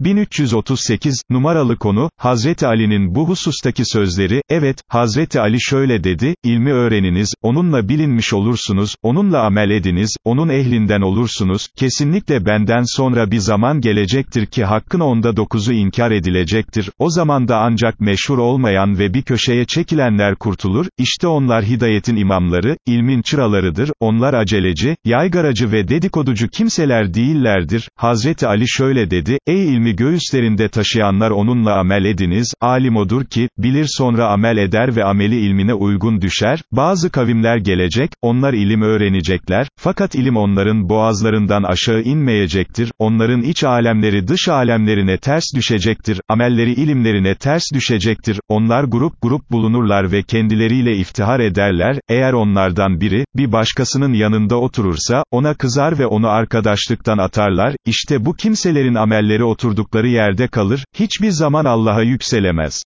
1338, numaralı konu, Hazreti Ali'nin bu husustaki sözleri, evet, Hazreti Ali şöyle dedi, ilmi öğreniniz, onunla bilinmiş olursunuz, onunla amel ediniz, onun ehlinden olursunuz, kesinlikle benden sonra bir zaman gelecektir ki hakkın onda dokuzu inkar edilecektir, o zaman da ancak meşhur olmayan ve bir köşeye çekilenler kurtulur, işte onlar hidayetin imamları, ilmin çıralarıdır, onlar aceleci, yaygaracı ve dedikoducu kimseler değillerdir, Hazreti Ali şöyle dedi, ey ilmi göğüslerinde taşıyanlar onunla amel ediniz, alim odur ki, bilir sonra amel eder ve ameli ilmine uygun düşer, bazı kavimler gelecek, onlar ilim öğrenecekler, fakat ilim onların boğazlarından aşağı inmeyecektir, onların iç alemleri dış alemlerine ters düşecektir, amelleri ilimlerine ters düşecektir, onlar grup grup bulunurlar ve kendileriyle iftihar ederler, eğer onlardan biri, bir başkasının yanında oturursa, ona kızar ve onu arkadaşlıktan atarlar, işte bu kimselerin amelleri oturdukları yerde kalır, hiçbir zaman Allah'a yükselemez.